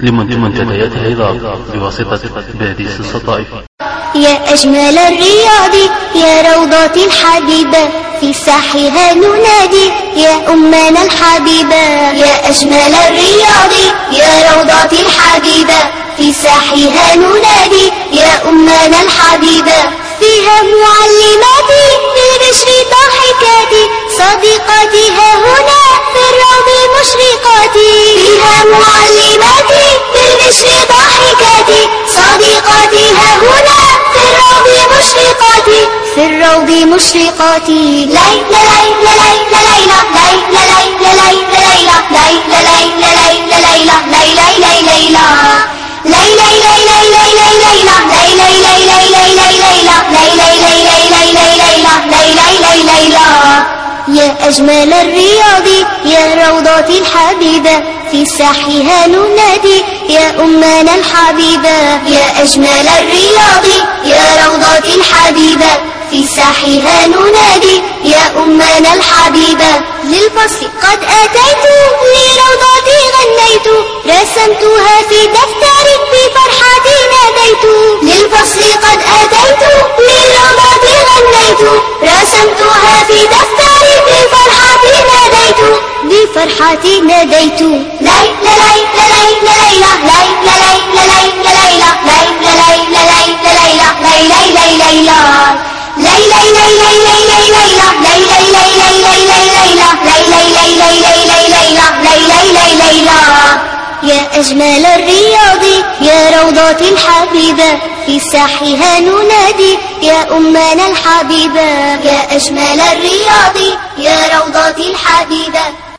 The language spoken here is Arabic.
لمنتديات العظام بواسطة باديس الصطائف يا أجمل الرياض يا روضة الحبيبة في ساحها ننادي يا أمنا الحبيبة يا أجمل الرياض يا روضة الحبيبة في ساحها ننادي يا أمنا الحبيبة فيها معلمات بالبشر ضاحكات صديقاتها هنا في الروض مشرقات. فيها معلمات هنا في الروض مشرقات في الروض مشرقات ليلى ليلى ليلى ليلى ليلى ليلى ليلى ليلى ليلى ليلى ليلى ليلى ليلى ليلى يا أجمل الرياض يا روضة الحبيبة في ساحها ننادي يا أمنا الحبيبة يا أجمل الرياض يا روضة الحبيبة. في ساحها ننادي يا أمنا الحبيبة. للفصل قد أتيت بفرحتي ناديت ليلى ليلى ليلى ليلى ليلى ليلى ليلى ليلى يا أجمل الرياض يا روضة الحبيبة في ساحها ننادي يا أمنا الحبيبة يا أجمل الرياض يا روضة الحبيبة